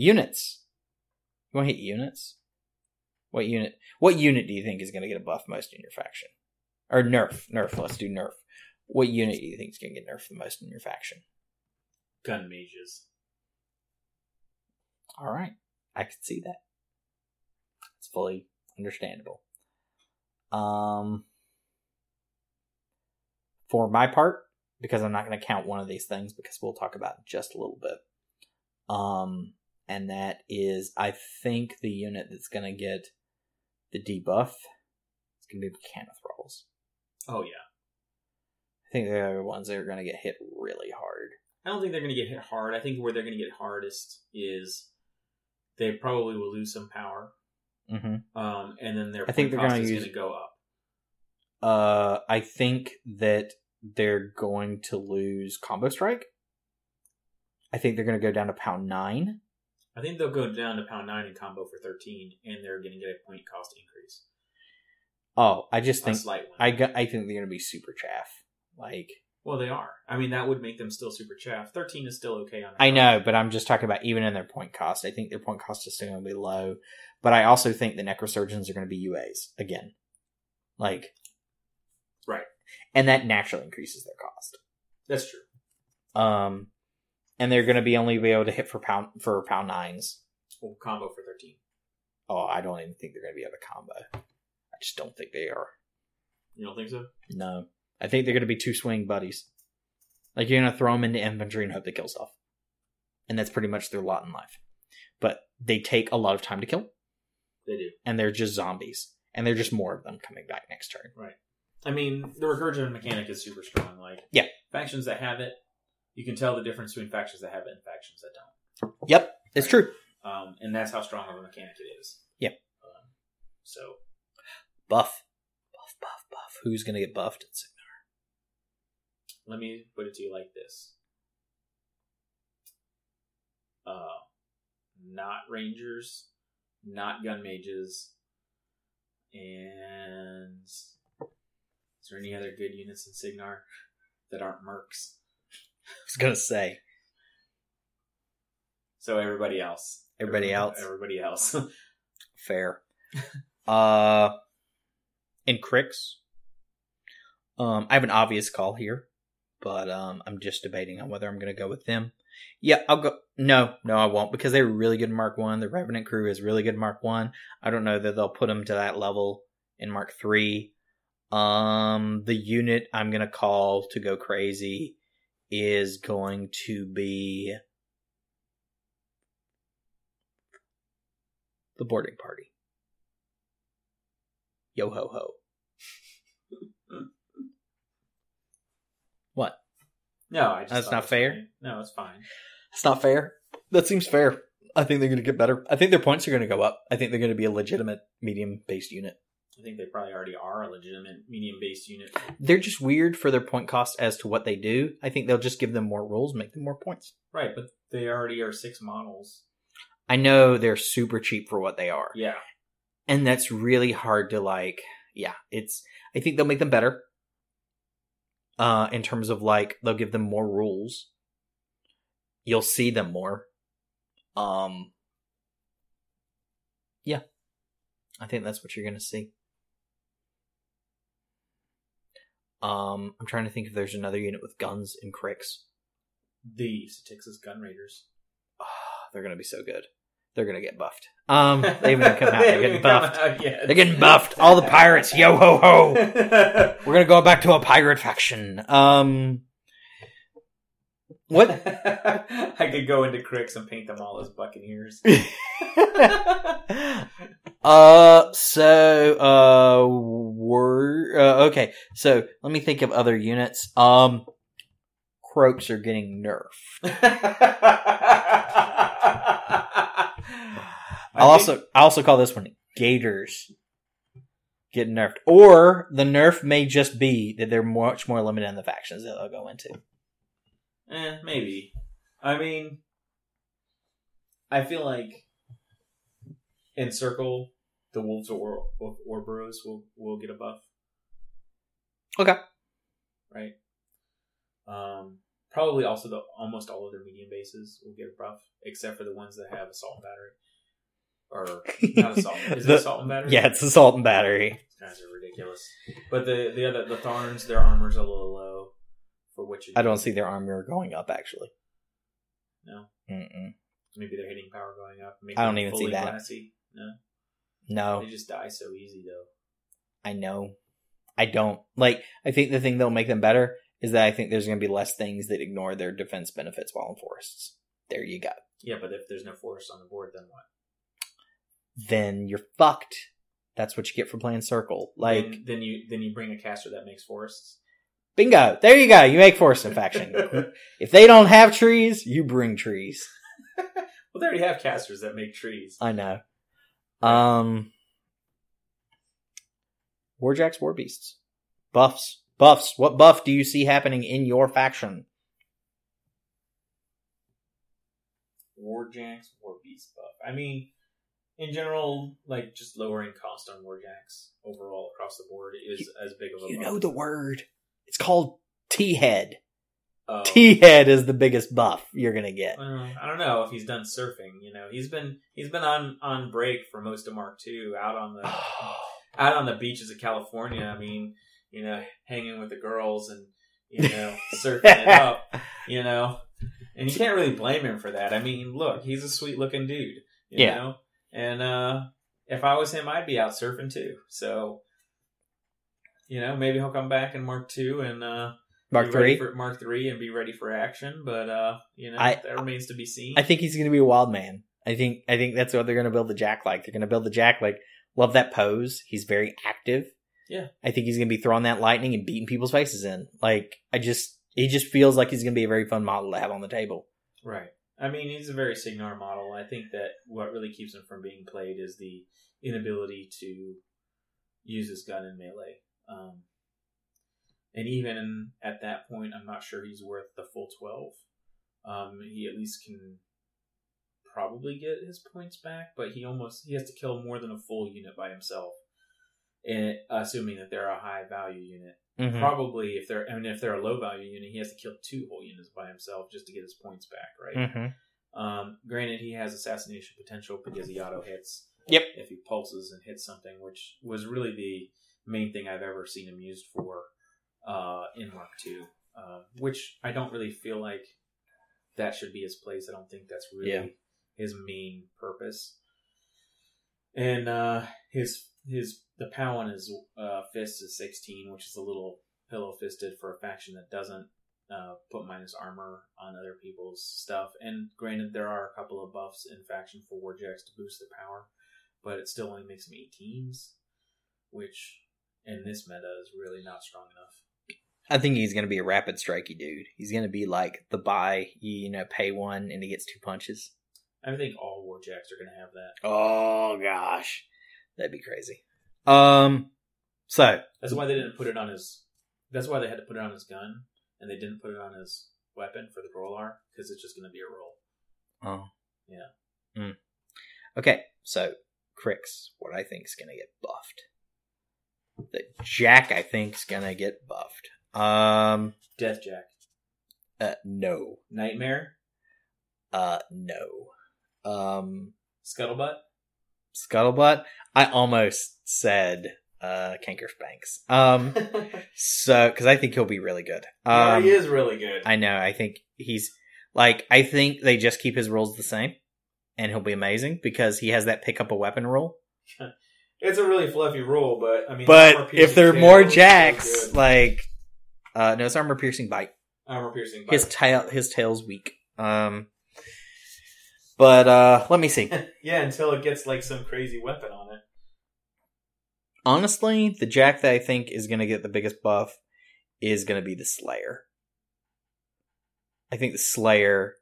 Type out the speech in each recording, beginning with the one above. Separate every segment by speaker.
Speaker 1: Units. You want to hit units? What unit? What unit do you think is going to get a buff most in your faction? Or nerf? Nerf. Let's do nerf. What unit do you think is going to get nerfed the most in your faction?
Speaker 2: Gun mages.
Speaker 1: All right, I can see that. It's fully understandable. Um, for my part, because I'm not going to count one of these things because we'll talk about it in just a little bit. Um, and that is, I think the unit that's going to get the debuff is going to be Mechanithralls.
Speaker 2: Oh yeah.
Speaker 1: I think they're the ones that are going to get hit really hard.
Speaker 2: I don't think they're going to get hit hard. I think where they're going to get hardest is they probably will lose some power,
Speaker 1: Mm-hmm.
Speaker 2: um, and then their
Speaker 1: I think they're
Speaker 2: is
Speaker 1: use-
Speaker 2: going to go up.
Speaker 1: Uh, I think that they're going to lose Combo Strike. I think they're going to go down to pound nine.
Speaker 2: I think they'll go down to pound nine in combo for thirteen, and they're going to get a point cost increase.
Speaker 1: Oh, I just think. I got. I think they're going to be super chaff. Like
Speaker 2: well, they are. I mean, that would make them still super chaff. Thirteen is still okay on.
Speaker 1: I know, but I'm just talking about even in their point cost. I think their point cost is still going to be low. But I also think the necrosurgeons are going to be UAs again. Like,
Speaker 2: Right.
Speaker 1: and that naturally increases their cost.
Speaker 2: That's true.
Speaker 1: Um, and they're going to be only be able to hit for pound for pound nines.
Speaker 2: Well, combo for thirteen.
Speaker 1: Oh, I don't even think they're going to be able to combo. I just don't think they are.
Speaker 2: You don't think so?
Speaker 1: No, I think they're going to be two swing buddies. Like you're going to throw them into infantry and hope they kill stuff, and that's pretty much their lot in life. But they take a lot of time to kill,
Speaker 2: They do.
Speaker 1: and they're just zombies, and they're just more of them coming back next turn. Right.
Speaker 2: I mean, the regurgitative mechanic is super strong. Like,
Speaker 1: Yeah.
Speaker 2: factions that have it, you can tell the difference between factions that have it and factions that don't.
Speaker 1: Yep, it's true.
Speaker 2: Um, and that's how strong of a mechanic it is.
Speaker 1: Yep.
Speaker 2: Um, so
Speaker 1: Buff, buff, buff, buff. Who's going to get buffed? It's
Speaker 2: let me put it to you like this: uh, not rangers, not gun mages, and is there any other good units in Cygnar that aren't mercs?
Speaker 1: I was going to say
Speaker 2: So everybody else,
Speaker 1: Everybody else.
Speaker 2: everybody else.
Speaker 1: fair. uh, in Cryx. um, I have an obvious call here, but um, I'm just debating on whether I'm going to go with them. Yeah, I'll go. No, no, I won't because they're really good in Mark One. The Revenant crew is really good in Mark One. I don't know that they'll put them to that level in Mark Three. Um, the unit I'm going to call to go crazy is going to be the boarding party. Yo ho ho. What?
Speaker 2: no, I just
Speaker 1: That's not fair?
Speaker 2: No, it's fine.
Speaker 1: It's not fair. That seems fair. I think they're going to get better. I think their points are going to go up. I think they're going to be a legitimate medium based unit.
Speaker 2: I think they probably already are a legitimate medium based unit.
Speaker 1: They're just weird for their point cost as to what they do. I think they'll just give them more rules, make them more points.
Speaker 2: Right, but they already are six models.
Speaker 1: I know they're super cheap for what they are.
Speaker 2: Yeah.
Speaker 1: And that's really hard to like, yeah, it's, I think they'll make them better. Uh, in terms of like, they'll give them more rules. You'll see them more. Um, yeah, I think that's what you're going to see. Um, I'm trying to think if there's another unit with guns and Cryx.
Speaker 2: The Satyxis Gun Raiders.
Speaker 1: Oh, they're going to be so good. They're going to get buffed. Um, they haven't come out. They're getting buffed. They're getting buffed. All the pirates, yo ho ho. We're gonna go back to a pirate faction. Um, what?
Speaker 2: I could go into Cryx and paint them all as Buccaneers.
Speaker 1: uh, so uh, we're uh, okay. So let me think of other units. Um, croaks are getting nerfed. I'll also I also call this one gators get nerfed, or the nerf may just be that they're much more limited in the factions that they'll go into.
Speaker 2: Eh, maybe. I mean, I feel like in Circle, the Wolves or or Orboros will will get a buff.
Speaker 1: Okay.
Speaker 2: Right. Um, Probably also the almost all of their medium bases will get a buff, except for the ones that have assault and battery. Or not assault. Is
Speaker 1: The-
Speaker 2: it assault and battery?
Speaker 1: Yeah, it's assault and battery.
Speaker 2: These guys are ridiculous. But the the other the Tharns, their armor's a little low for what you.
Speaker 1: I don't see their armor going up actually.
Speaker 2: No.
Speaker 1: Mm-mm.
Speaker 2: Maybe their hitting power going up. Maybe
Speaker 1: I don't even see that.
Speaker 2: Glassy. No,
Speaker 1: No,
Speaker 2: they just die so easy though.
Speaker 1: I know. I don't like. I think the thing that'll make them better is that I think there's going to be less things that ignore their defense benefits while in forests. There you go.
Speaker 2: Yeah, but if there's no forest on the board, then what?
Speaker 1: Then you're fucked. That's what you get for playing circle. Like
Speaker 2: then, then you then you bring a caster that makes forests.
Speaker 1: Bingo. There you go. You make forest infection. if they don't have trees, you bring trees.
Speaker 2: Well, they already have casters that make trees.
Speaker 1: I know. Um, Warjacks, War Beasts, buffs, buffs. What buff do you see happening in your faction?
Speaker 2: Warjacks, War Beast buff. I mean, in general, like just lowering cost on Warjacks overall across the board is as big of a
Speaker 1: You
Speaker 2: buff.
Speaker 1: know the word. It's called T head.
Speaker 2: Oh.
Speaker 1: T head is the biggest buff you're gonna get.
Speaker 2: Well, I don't know if he's done surfing. You know, he's been he's been on on break for most of Mark II, out on the out on the beaches of California. I mean, you know, hanging with the girls and you know surfing it up. You know, and you can't really blame him for that. I mean, look, he's a sweet looking dude. You
Speaker 1: Yeah.
Speaker 2: know, and uh, if I was him, I'd be out surfing too. So. You know, maybe he'll come back in Mark Two and uh,
Speaker 1: Mark three.
Speaker 2: for Mark three, and be ready for action. But uh, you know,
Speaker 1: I-
Speaker 2: that remains to be seen.
Speaker 1: I think he's gonna be a wild man. I think I think that's what they're gonna build the Jack like. They're gonna build the Jack like love that pose. He's very active.
Speaker 2: Yeah.
Speaker 1: I think he's gonna be throwing that lightning and beating people's faces in. Like I just he just feels like he's gonna be a very fun model to have on the table.
Speaker 2: Right. I mean, he's a very Cygnar model. I think that what really keeps him from being played is the inability to use his gun in melee. Um, and even at that point, I'm not sure he's worth the full 12. Um, he at least can probably get his points back, but he almost he has to kill more than a full unit by himself. And assuming that they're a high value unit,
Speaker 1: Mhm.
Speaker 2: probably if they're I mean if they're a low value unit, he has to kill two whole units by himself just to get his points back, right?
Speaker 1: Mhm.
Speaker 2: Um, granted, he has assassination potential because he auto hits.
Speaker 1: Yep.
Speaker 2: If he pulses and hits something, which was really the main thing I've ever seen him used for uh, in Mark II, uh, which I don't really feel like that should be his place. I don't think that's really
Speaker 1: Yeah.
Speaker 2: his main purpose. And uh, his his the POW on his uh, fist is sixteen, which is a little pillow fisted for a faction that doesn't uh, put minus armor on other people's stuff. And granted, there are a couple of buffs in faction for Warjacks to boost their power, but it still only makes them 18s, which in this meta is really not strong enough.
Speaker 1: I think he's gonna be a rapid strikey dude. He's gonna be like the buy, you, you know, pay one and he gets two punches.
Speaker 2: I think all Warjacks are going to have that.
Speaker 1: Oh gosh. That'd be crazy. Um so
Speaker 2: That's why they didn't put it on his. That's why they had to put it on his gun, and they didn't put it on his weapon for the Grolar because it's just going to be a roll.
Speaker 1: Oh.
Speaker 2: Yeah.
Speaker 1: Mm. Okay, so Cryx, what I think is gonna get buffed. Jack I think is gonna get buffed. Um
Speaker 2: Death Jack,
Speaker 1: uh, no.
Speaker 2: Nightmare,
Speaker 1: Uh no. Um
Speaker 2: Scuttlebutt.
Speaker 1: Scuttlebutt. I almost said uh Kanker Spanks. Um so because I think he'll be really good.
Speaker 2: Yeah,
Speaker 1: Um
Speaker 2: he is really good.
Speaker 1: I know, I think he's like I think they just keep his rules the same and he'll be amazing because he has that pick up a weapon rule.
Speaker 2: it's a really fluffy rule, but I mean,
Speaker 1: But if there are more jacks, like uh no, it's armor piercing bite.
Speaker 2: armor piercing,
Speaker 1: His tail his tail's weak. Um but uh let me see.
Speaker 2: yeah, until it gets like some crazy weapon on it.
Speaker 1: Honestly, the jack that I think is gonna get the biggest buff is gonna be the Slayer. I think the Slayer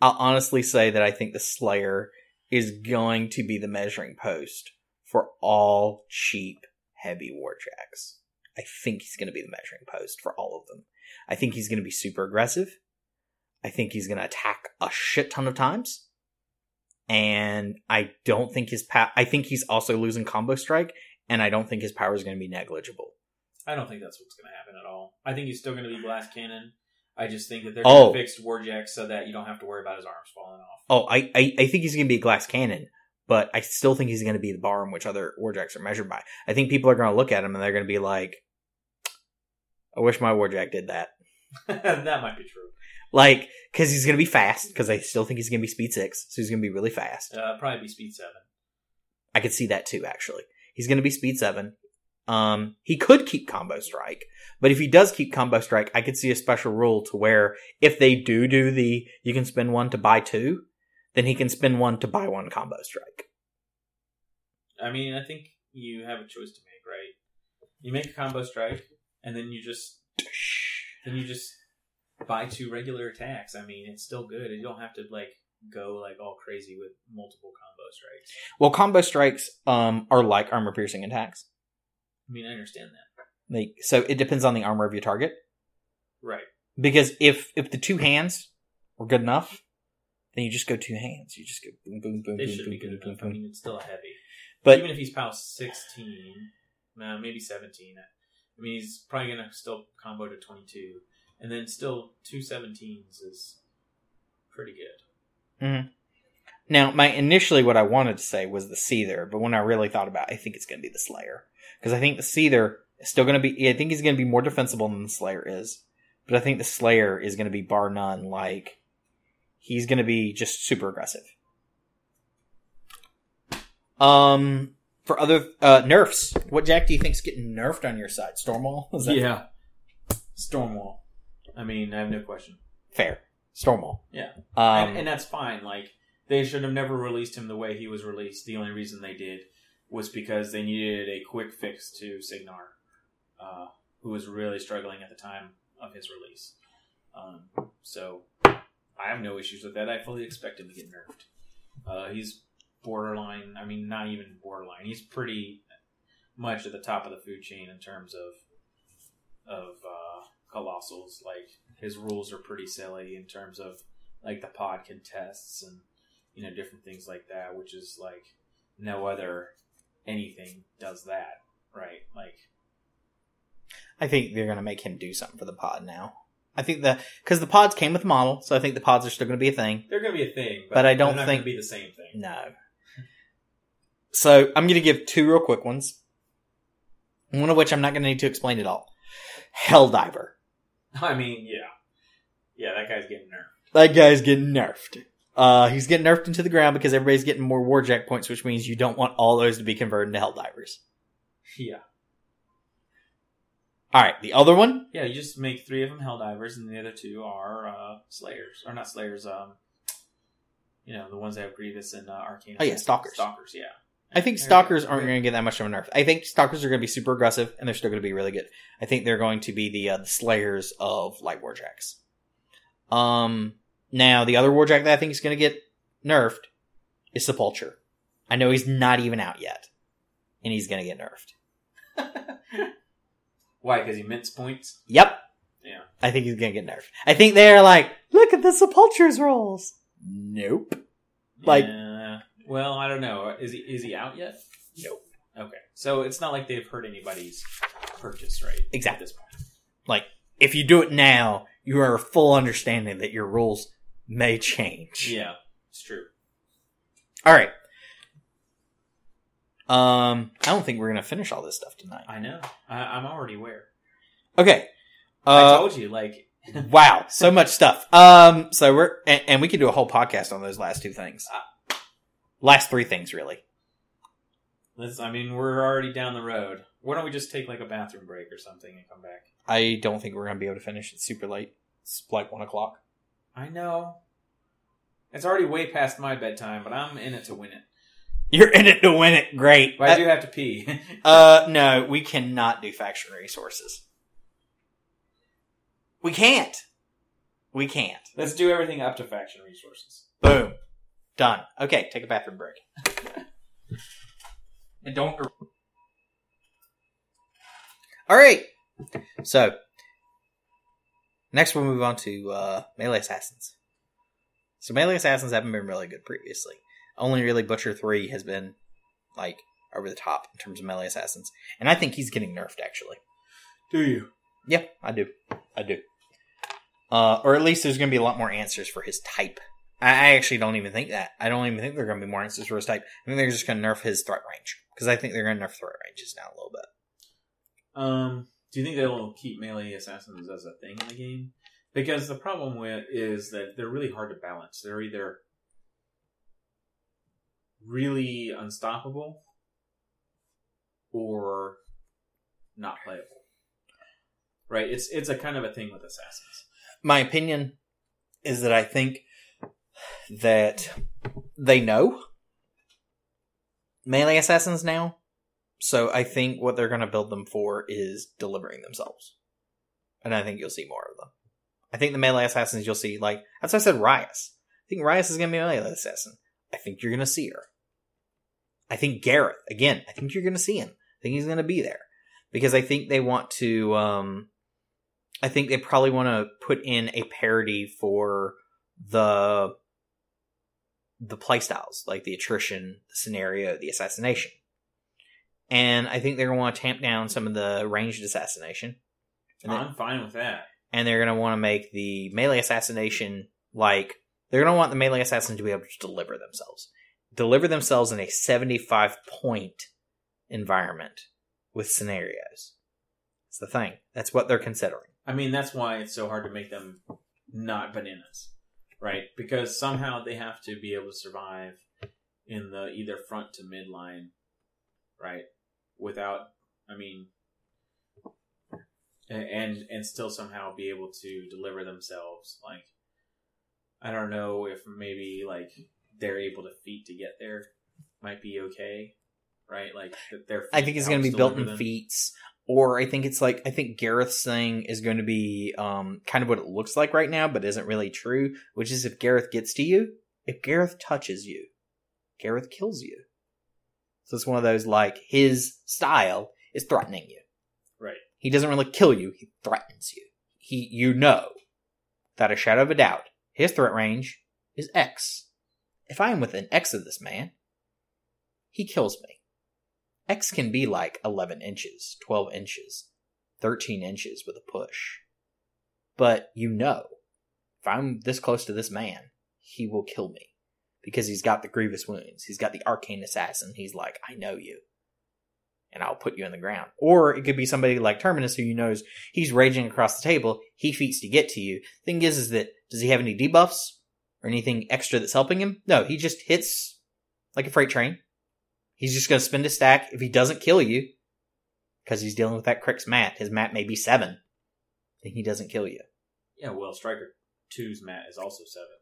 Speaker 1: I'll honestly say that I think the Slayer is going to be the measuring post for all cheap heavy war warjacks. I think he's going to be the measuring post for all of them. I think he's going to be super aggressive. I think he's going to attack a shit ton of times. And I don't think his power, I think he's also losing combo strike, and I don't think his power is going to be negligible.
Speaker 2: I don't think that's what's going to happen at all. I think he's still going to be blast cannon. I just think that they're
Speaker 1: Oh.
Speaker 2: going to fix Warjack so that you don't have to worry about his arms falling off.
Speaker 1: Oh, I, I, I think he's going to be a glass cannon, but I still think he's going to be the bar in which other warjacks are measured by. I think people are going to look at him and they're going to be like, I wish my warjack did that.
Speaker 2: that might be true.
Speaker 1: Like, because he's going to be fast, because I still think he's going to be speed six, so he's going to be really fast.
Speaker 2: Uh, probably be speed seven.
Speaker 1: I could see that too, actually. He's going to be speed seven. Um, he could keep combo strike, but if he does keep combo strike, I could see a special rule to where if they do do the you can spend one to buy two, then he can spend one to buy one combo strike.
Speaker 2: I mean, I think you have a choice to make, right? You make a combo strike, and then you just then you just buy two regular attacks. I mean, it's still good. You don't have to like go like all crazy with multiple combo strikes.
Speaker 1: Well, combo strikes um are like armor piercing attacks.
Speaker 2: I mean, I understand that,
Speaker 1: Like so, it depends on the armor of your target.
Speaker 2: right?
Speaker 1: Because if if the two hands were good enough, then you just go two hands. You just go boom boom boom
Speaker 2: They
Speaker 1: boom
Speaker 2: should
Speaker 1: boom
Speaker 2: be good
Speaker 1: boom boom
Speaker 2: enough. I mean, it's still heavy.
Speaker 1: But
Speaker 2: even if he's POW sixteen, uh, maybe seventeen. I mean, he's probably gonna still combo to twenty two, and then still two 17s is pretty good.
Speaker 1: Now, my initially what I wanted to say was the Seether, but when I really thought about it, I think it's going to be the Slayer. Because I think the Seether is still going to be, I think he's going to be more defensible than the Slayer is. But I think the Slayer is going to be bar none, like, he's going to be just super aggressive. Um, for other, uh, nerfs, what Jack do you think's getting nerfed on your side? Stormwall? Is that
Speaker 2: Yeah, Stormwall. I mean, I have no question.
Speaker 1: fair? Stormwall.
Speaker 2: Yeah.
Speaker 1: Um,
Speaker 2: and, and that's fine. Like they should have never released him the way he was released. The only reason they did was because they needed a quick fix to Cygnar, uh, who was really struggling at the time of his release. Um, so I have no issues with that. I fully expect him to get nerfed. Uh, he's borderline. I mean, not even borderline. He's pretty much at the top of the food chain in terms of of uh, colossals. Like his rules are pretty silly in terms of like the pod contests and you know different things like that, which is like no other anything does that, right? Like
Speaker 1: I think they're going to make him do something for the pod now. I think the because the pods came with the model, so I think the pods are still going to be a thing.
Speaker 2: they're going to be a thing, but,
Speaker 1: But I don't
Speaker 2: they're
Speaker 1: think-
Speaker 2: gonna be the same thing.
Speaker 1: No. So I'm going to give two real quick ones. One of which I'm not going to need to explain at all. Helldiver.
Speaker 2: I mean, yeah, yeah, that guy's getting nerfed.
Speaker 1: That guy's getting nerfed. Uh, he's getting nerfed into the ground because everybody's getting more Warjack points, which means you don't want all those to be converted into Helldivers.
Speaker 2: Yeah,
Speaker 1: All right, the other one.
Speaker 2: yeah. You just make three of them Helldivers, and the other two are uh, Slayers, or not Slayers. Um, you know the ones that have Grievous and uh, Arcane.
Speaker 1: Oh, yeah, Stalkers.
Speaker 2: Stalkers, yeah.
Speaker 1: I think
Speaker 2: They're
Speaker 1: stalkers aren't going to get that much of a nerf. I think stalkers are going to be super aggressive, and they're still going to be really good. I think they're going to be the uh, the slayers of light warjacks. Um, now the other warjack that I think is going to get nerfed is Sepulcher. I know he's not even out yet, and he's going to get nerfed.
Speaker 2: Why? Because he mints points.
Speaker 1: Yep,
Speaker 2: Yeah.
Speaker 1: I think he's going to get nerfed. I think they're like, look at the Sepulcher's rolls. Nope. Like-
Speaker 2: Yeah. well, I don't know. Is he is he out yet?
Speaker 1: Nope.
Speaker 2: Okay, so it's not like they've hurt anybody's purchase, right?
Speaker 1: Exactly.
Speaker 2: At this point.
Speaker 1: Like, if you do it now, you are a full understanding that your rules may change.
Speaker 2: Yeah, it's true.
Speaker 1: All right. Um, I don't think we're gonna finish all this stuff tonight.
Speaker 2: I know. I, I'm already aware.
Speaker 1: Okay.
Speaker 2: I
Speaker 1: Uh,
Speaker 2: told you, like,
Speaker 1: wow, so much stuff. Um, so we're and, and we could do a whole podcast on those last two things. Last three things, really.
Speaker 2: let's. I mean, we're already down the road. Why don't we just take like a bathroom break or something and come back?
Speaker 1: I don't think we're gonna be able to finish. It's super late. It's like one o'clock.
Speaker 2: I know. It's already way past my bedtime, but I'm in it to win it.
Speaker 1: You're in it to win it. Great.
Speaker 2: But I do have to pee.
Speaker 1: Uh, no, we cannot do faction resources. We can't. We can't.
Speaker 2: Let's do everything up to faction resources.
Speaker 1: Boom. Done. Okay, take a bathroom break. and don't. All right. So, next we'll move on to uh, melee assassins. So melee assassins haven't been really good previously. Only really Butcher three has been like over the top in terms of melee assassins, and I think he's getting nerfed actually.
Speaker 2: Do you?
Speaker 1: Yeah, I do. I do. Uh, or at least there's going to be a lot more answers for his type. I, I actually don't even think that. I don't even think there are going to be more answers for his type. I think they're just going to nerf his threat range because I think they're going to nerf threat ranges now a little bit.
Speaker 2: Um, do you think they'll keep melee assassins as a thing in the game? Because the problem with is that they're really hard to balance. They're either really unstoppable or not playable. Right? It's it's a kind of a thing with assassins.
Speaker 1: My opinion is that I think that they know melee assassins now. So I think what they're going to build them for is delivering themselves. And I think you'll see more of them. I think the melee assassins you'll see, like, that's why I said Rhyas. I think Rhyas is going to be a melee assassin. I think you're going to see her. I think Garryth, again, I think you're going to see him. I think he's going to be there. Because I think they want to, um, I think they probably want to put in a parody for the the playstyles, like the attrition, the scenario, the assassination. And I think they're going to want to tamp down some of the ranged assassination. And,
Speaker 2: I'm fine with that.
Speaker 1: and they're going to want to make the melee assassination like they're going to want the melee assassin to be able to deliver themselves. Deliver themselves in a 75 point environment with scenarios. It's the thing. That's what they're considering.
Speaker 2: I mean, that's why it's so hard to make them not bananas, right? Because somehow they have to be able to survive in the either front to midline, right? Without, I mean, and and still somehow be able to deliver themselves. Like, I don't know if maybe like they're able to feet to get there, might be okay, right? Like their
Speaker 1: I think it's going to be built in
Speaker 2: them.
Speaker 1: feats, or I think it's like I think Garryth's thing is going to be um, kind of what it looks like right now, but isn't really true. Which is if Garryth gets to you, if Garryth touches you, Garryth kills you. So it's one of those like his style is threatening you.
Speaker 2: Right.
Speaker 1: He doesn't really kill you; he threatens you. He, you know, without a shadow of a doubt, his threat range is X. If I am within X of this man, he kills me. X can be like 11 inches, 12 inches, 13 inches with a push. But you know, if I'm this close to this man, he will kill me. Because he's got the grievous wounds. He's got the arcane assassin. He's like, I know you. And I'll put you in the ground. Or it could be somebody like Terminus who you knows he's raging across the table. He feats to get to you. Thing is, is that does he have any debuffs or anything extra that's helping him? No, he just hits like a freight train. He's just going to spend a stack. If he doesn't kill you, because he's dealing with that Cryx mat, his mat may be seven, then he doesn't kill you.
Speaker 2: Yeah, well, Stryker 2's mat is also seven.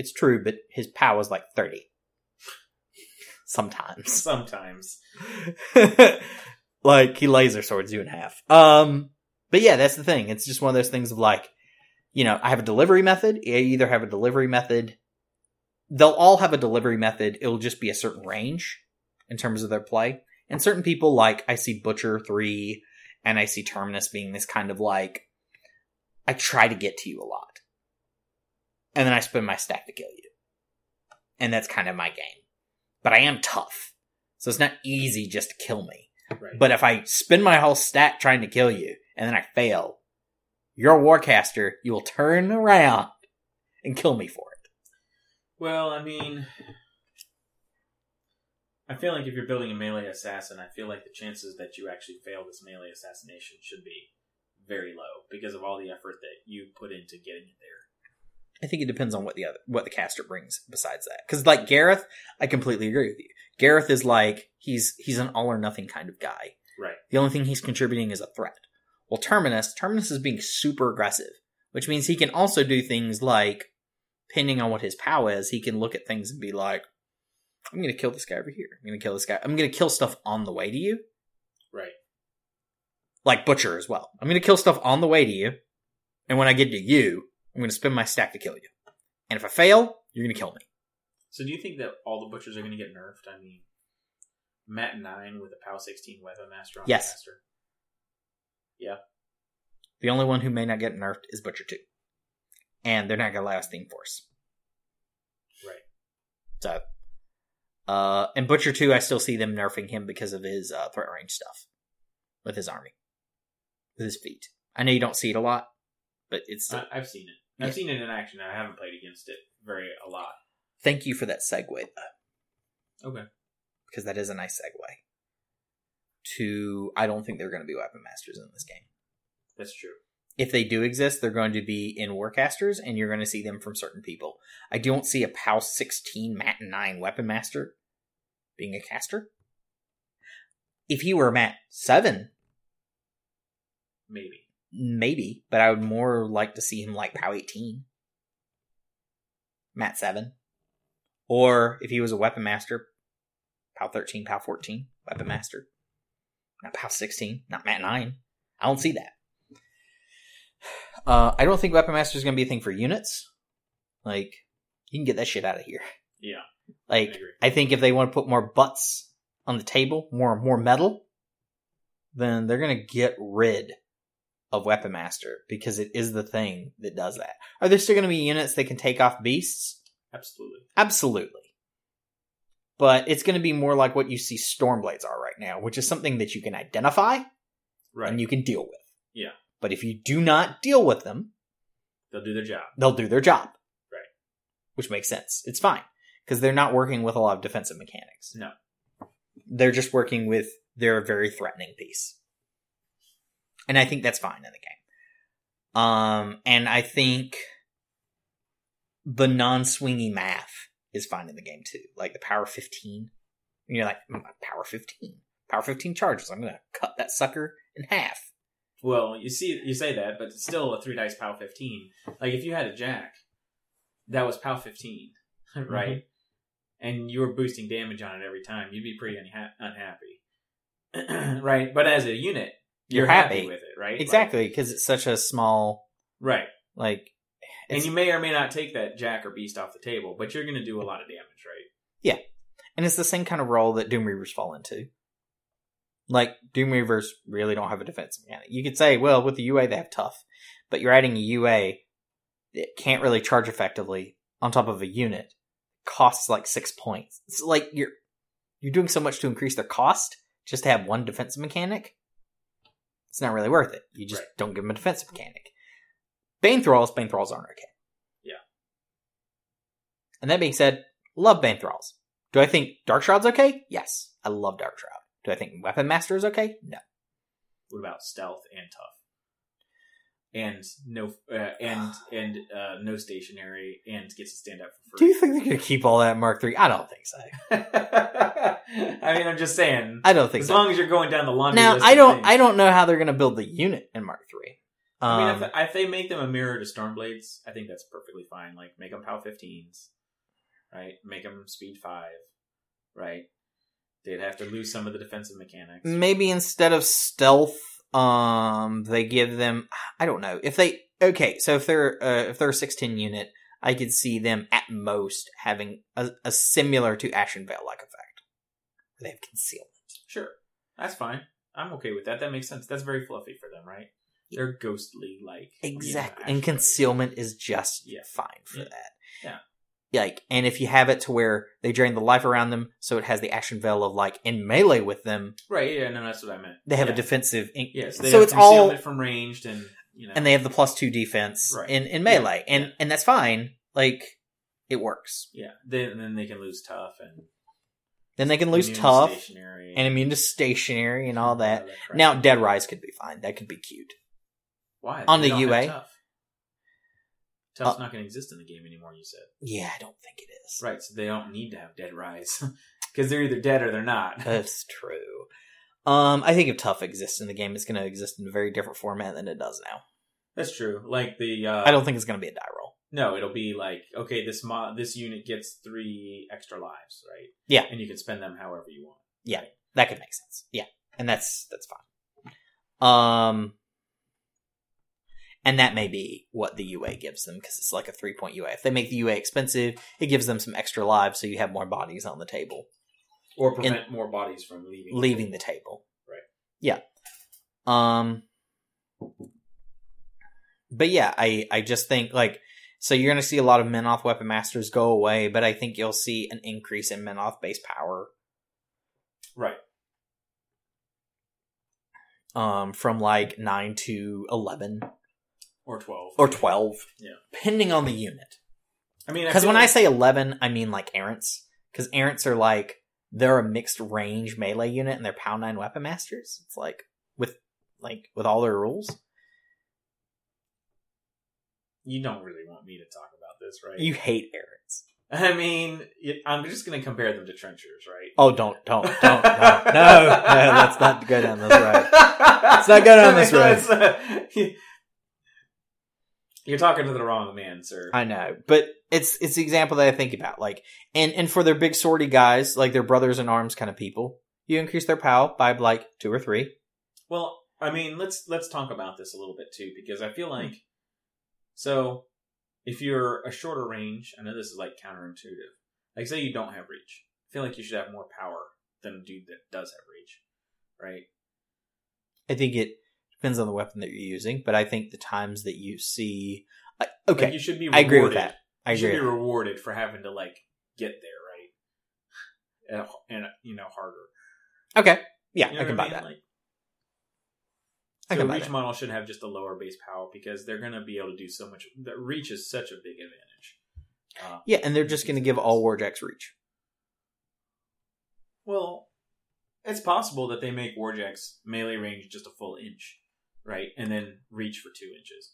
Speaker 1: It's true, but his power is like 30. Sometimes.
Speaker 2: Sometimes.
Speaker 1: like, he laser swords you in half. Um, but yeah, that's the thing. It's just one of those things of like, you know, I have a delivery method. I either have a delivery method. They'll all have a delivery method. It'll just be a certain range in terms of their play. And certain people, like, I see Butcher 3 and I see Terminus being this kind of like, I try to get to you a lot. And then I spend my stack to kill you. And that's kind of my game. But I am tough. So it's not easy just to kill me.
Speaker 2: Right.
Speaker 1: But if I spend my whole stack trying to kill you, and then I fail, you're a warcaster, you will turn around and kill me for it.
Speaker 2: Well, I mean, I feel like if you're building a melee assassin, I feel like the chances that you actually fail this melee assassination should be very low because of all the effort that you put into getting it there.
Speaker 1: I think it depends on what the other what the caster brings besides that. Because like Garryth, I completely agree with you. Garryth is like he's he's an all or nothing kind of guy.
Speaker 2: Right.
Speaker 1: The only thing he's contributing is a threat. Well, Terminus, Terminus is being super aggressive, which means he can also do things like, depending on what his power is, he can look at things and be like, "I'm going to kill this guy over here. I'm going to kill this guy. I'm going to kill stuff on the way to you."
Speaker 2: Right.
Speaker 1: like Butcher as well. I'm going to kill stuff on the way to you, and when I get to you, I'm going to spend my stack to kill you. And if I fail, you're going to kill me.
Speaker 2: So do you think that all the butchers are going to get nerfed? I mean, Matt 9 with a POW 16 Weapon Master on
Speaker 1: Yes.
Speaker 2: the Master.
Speaker 1: The only one who may not get nerfed is Butcher 2. And they're not going to allow us Steam Force.
Speaker 2: Right.
Speaker 1: So, uh, and Butcher 2, I still see them nerfing him because of his uh, threat range stuff with his army. with his feet. I know you don't see it a lot, but it's still,
Speaker 2: I, I've seen it. I've
Speaker 1: Yeah.
Speaker 2: seen it in action. I haven't played against it very a lot.
Speaker 1: thank you for that segue though,
Speaker 2: Okay.
Speaker 1: because that is a nice segue. To I don't think they're going to be weapon masters in this game.
Speaker 2: That's true.
Speaker 1: if they do exist, they're going to be in Warcasters, and you're going to see them from certain people. I don't see a POW 16 Mat 9 Weapon Master being a caster. If he were a Mat 7,
Speaker 2: Maybe.
Speaker 1: Maybe, but I would more like to see him like POW 18, Mat 7. Or if he was a Weapon Master, POW 13, POW 14, Weapon Master. Not POW 16, not Mat 9. I don't see that. Uh, I don't think Weapon Master is going to be a thing for units. Like, you can get that shit out of here.
Speaker 2: Yeah.
Speaker 1: Like,
Speaker 2: I.
Speaker 1: I think if they want to put more butts on the table, more more metal, then they're going to get rid of Weapon Master because it is the thing that does that. Are there still going to be units that can take off beasts?
Speaker 2: Absolutely.
Speaker 1: Absolutely. But it's going to be more like what you see Stormblades are right now, which is something that you can identify
Speaker 2: Right.
Speaker 1: and you can deal with.
Speaker 2: Yeah.
Speaker 1: But if you do not deal with them,
Speaker 2: They'll do their job.
Speaker 1: they'll do their job.
Speaker 2: Right.
Speaker 1: Which makes sense. It's fine. Because they're not working with a lot of defensive mechanics.
Speaker 2: No.
Speaker 1: They're just working with their very threatening piece. And I think that's fine in the game. Um, and I think the non-swingy math is fine in the game too. Like the power 15. And you're like, "Mm, power 15. Power 15 charges. I'm gonna cut that sucker in half.
Speaker 2: Well, you see, you say that, but it's still a three dice POW fifteen. Like if you had a jack, that was POW fifteen, right? And you were boosting damage on it every time. You'd be pretty unha- unhappy, right? But as a unit, you're,
Speaker 1: You're
Speaker 2: happy.
Speaker 1: happy.
Speaker 2: with it, right?
Speaker 1: Exactly, because it's such a small,
Speaker 2: right?
Speaker 1: like,
Speaker 2: And you may or may not take that jack or beast off the table, but you're going to do a lot of damage, right?
Speaker 1: Yeah, and it's the same kind of role that Doom Reavers fall into. Like, Doom Reavers really don't have a defense mechanic. You could say, well, with the UA, they have tough. But you're adding a UA that can't really charge effectively on top of a unit. Costs like six points. It's like you're you're doing so much to increase their cost just to have one defensive mechanic. It's not really worth it. You just
Speaker 2: Right.
Speaker 1: don't give them a defensive mechanic. Bane Thralls, Bane Thralls aren't okay.
Speaker 2: Yeah.
Speaker 1: And that being said, love Bane Thralls. Do I think Dark Shroud's okay? Yes. I love Dark Shroud. Do I think Weapon Master is okay? No.
Speaker 2: What about stealth and tough? And no, uh, and and uh, no stationary, and gets to stand up for
Speaker 1: Do you think they're going to keep all that Mark 3? I don't think so.
Speaker 2: I mean, I'm just saying.
Speaker 1: I don't think
Speaker 2: As
Speaker 1: so.
Speaker 2: long as you're going down the laundry
Speaker 1: now,
Speaker 2: list
Speaker 1: I don't
Speaker 2: things.
Speaker 1: I don't know how they're going to build the unit in Mark 3. Um,
Speaker 2: I mean, if, if they make them a mirror to Stormblades, I think that's perfectly fine. Like, make them POW 15s, right? Make them speed 5, right? They'd have to lose some of the defensive mechanics.
Speaker 1: maybe instead of stealth um they give them i don't know if they okay so if they're uh, if they're a 16 unit i could see them at most having a, a similar to ashen veil like effect they have concealment
Speaker 2: Sure, that's fine. I'm okay with that. That makes sense. That's very fluffy for them, right? They're ghostly, like you know,
Speaker 1: exactly and concealment is just
Speaker 2: Yeah.
Speaker 1: fine for
Speaker 2: Yeah.
Speaker 1: that
Speaker 2: Yeah.
Speaker 1: Like and if you have it to where they drain the life around them so it has the ashen veil of like in melee with them
Speaker 2: right? Yeah, no, that's what I meant.
Speaker 1: they have
Speaker 2: yeah.
Speaker 1: a defensive in-
Speaker 2: Yes, they
Speaker 1: so
Speaker 2: have
Speaker 1: it's all
Speaker 2: from ranged, and you know,
Speaker 1: and they have the plus two defense
Speaker 2: Right.
Speaker 1: in, in melee,
Speaker 2: Yeah.
Speaker 1: and
Speaker 2: Yeah.
Speaker 1: and that's fine. Like it works.
Speaker 2: yeah, then then they can lose tough and
Speaker 1: Then they can lose tough
Speaker 2: stationary,
Speaker 1: and immune to stationary and all that. Now Dead Rise could be fine. That could be cute.
Speaker 2: why
Speaker 1: on
Speaker 2: They
Speaker 1: the
Speaker 2: don't
Speaker 1: UA?
Speaker 2: Tough's
Speaker 1: Uh,
Speaker 2: not going to exist in the game anymore. You said
Speaker 1: Yeah, I don't think it is.
Speaker 2: right, so they don't need to have Dead Rise because they're either dead or they're not.
Speaker 1: That's true. Um, I think if Tough exists in the game, it's going to exist in a very different format than it does now.
Speaker 2: That's true. Like the uh,
Speaker 1: I don't think it's going to be a die roll.
Speaker 2: No, it'll be like okay, this mo- this unit gets three extra lives, right?
Speaker 1: Yeah.
Speaker 2: and you can spend them however you want.
Speaker 1: Yeah. That could make sense. Yeah, and that's that's fine. Um, and that may be what the UA gives them because it's like a three point UA. If they make the UA expensive, it gives them some extra lives, so you have more bodies on the table,
Speaker 2: or prevent more bodies from leaving.
Speaker 1: leaving the table.
Speaker 2: Right.
Speaker 1: Yeah. Um. But yeah, I I just think like so you're going to see a lot of Menoth weapon masters go away, but I think you'll see an increase in Menoth base power
Speaker 2: Right.
Speaker 1: um, from like nine to eleven
Speaker 2: or twelve
Speaker 1: or twelve,
Speaker 2: Yeah.
Speaker 1: depending on the unit.
Speaker 2: I mean,
Speaker 1: Because when I say eleven, I mean like errants. Because errants are like they're a mixed range melee unit and they're pound nine weapon masters. It's like with like with all their rules.
Speaker 2: you don't really want me to talk about this, right?
Speaker 1: You hate errants.
Speaker 2: I mean, I'm just going to compare them to trenchers, right?
Speaker 1: Oh, don't, don't, don't, no, no, no, let's not go down this road. Let's not go down this road.
Speaker 2: You're talking to the wrong man, sir.
Speaker 1: I know, but it's it's the example that I think about. Like, and and for their big swordy guys, like their brothers in arms kind of people, you increase their POW by like two or three.
Speaker 2: Well, I mean, let's let's talk about this a little bit too, because I feel hmm. like so if you're a shorter range, I know this is like counterintuitive. Like, say you don't have reach, I feel like you should have more power than a dude that does have reach, right?
Speaker 1: I think it depends on the weapon that you're using, but I think the times that you see, okay,
Speaker 2: Like, you should be.
Speaker 1: I agree with
Speaker 2: rewarded.
Speaker 1: that. I
Speaker 2: you should be rewarded for having to like get there, right? And, and you know, harder.
Speaker 1: okay, yeah,
Speaker 2: You know
Speaker 1: I can buy
Speaker 2: mean?
Speaker 1: that.
Speaker 2: Like,
Speaker 1: I
Speaker 2: so
Speaker 1: can buy
Speaker 2: reach
Speaker 1: that.
Speaker 2: model should have just a lower base power because they're going to be able to do so much. The reach is such a big advantage. Uh,
Speaker 1: Yeah, and they're just going to give all warjacks reach.
Speaker 2: well, it's possible that they make Warjack's melee range just a full inch, right, and then reach for two inches.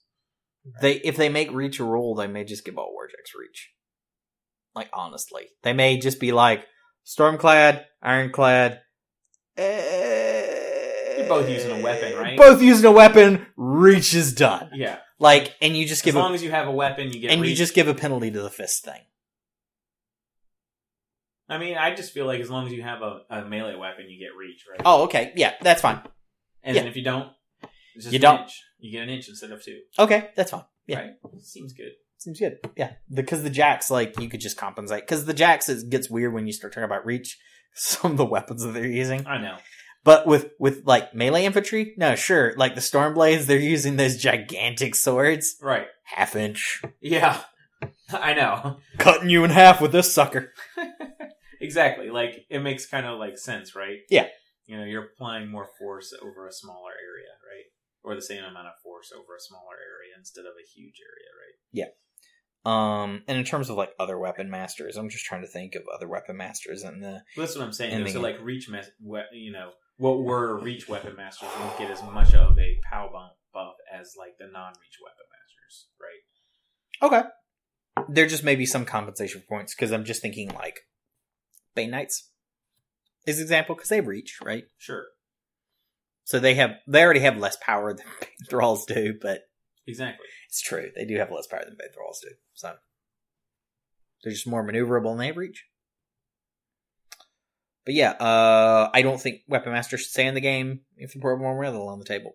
Speaker 1: They if they make reach a rule, they may just give all warjacks reach. Like honestly, they may just be like stormclad, ironclad. Eh, You're
Speaker 2: both using a weapon, right?
Speaker 1: Both using a weapon. Reach is done.
Speaker 2: Yeah,
Speaker 1: Like, and you just
Speaker 2: as
Speaker 1: give a,
Speaker 2: long as you have a weapon, you get.
Speaker 1: and you just give a penalty to the fist thing.
Speaker 2: I mean, I just feel like as long as you have a, a melee weapon, you get reach, right?
Speaker 1: Oh, okay, yeah, that's fine.
Speaker 2: and
Speaker 1: yeah.
Speaker 2: then if you don't, it's just
Speaker 1: You
Speaker 2: an
Speaker 1: don't.
Speaker 2: Inch. You get an inch instead of two.
Speaker 1: Okay, that's fine. Yeah,
Speaker 2: Right? Seems good.
Speaker 1: seems good. Yeah, because the jacks like you could just compensate. Because the jacks it gets weird when you start talking about reach. Some of the weapons that they're using.
Speaker 2: I know.
Speaker 1: But with with like melee infantry, no, sure. Like the Stormblades, they're using those gigantic swords,
Speaker 2: Right.
Speaker 1: half inch,
Speaker 2: Yeah. I know.
Speaker 1: cutting you in half with this sucker.
Speaker 2: exactly. Like it makes kind of like sense, right?
Speaker 1: Yeah.
Speaker 2: You know, you're applying more force over a smaller area? Or the same amount of force over a smaller area instead of a huge area, right? Yeah.
Speaker 1: Um, and in terms of like other weapon masters, I'm just trying to think of other weapon masters and the.
Speaker 2: Well, that's what I'm saying.
Speaker 1: And
Speaker 2: though. so like reach, we- you know, what were reach weapon masters won't get as much of a pow bump buff as like the non-reach weapon masters, right?
Speaker 1: Okay. There just may be some compensation points because I'm just thinking like Bane Knights is example because they reach, right?
Speaker 2: Sure.
Speaker 1: So they have they already have less power than Thralls do, but
Speaker 2: Exactly.
Speaker 1: it's true they do have less power than Thralls do. So they're just more maneuverable and they have reach. But yeah, uh, I don't think Weapon Master should stay in the game if you put more Riddle on the table.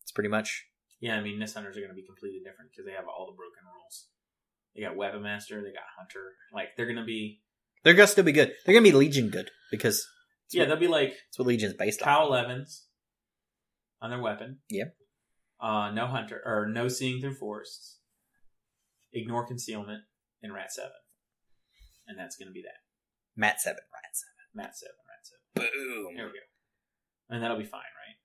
Speaker 1: It's pretty much
Speaker 2: Yeah, I mean, Nyss Hunters are going to be completely different because they have all the broken rules. They got Weapon Master, they got Hunter. Like, they're going to be.
Speaker 1: they're gonna still be good. They're gonna be Legion good because
Speaker 2: Yeah,
Speaker 1: what,
Speaker 2: they'll be like
Speaker 1: it's what Legion is based on.
Speaker 2: POW 11s on their weapon.
Speaker 1: Yep.
Speaker 2: Uh, no Hunter, or no Seeing Through Forests. Ignore Concealment, and Rat 7. And that's going to be that.
Speaker 1: Matt Seven, rat Seven.
Speaker 2: Mat 7, Rat 7.
Speaker 1: Boom.
Speaker 2: There we go. And that'll be fine, right?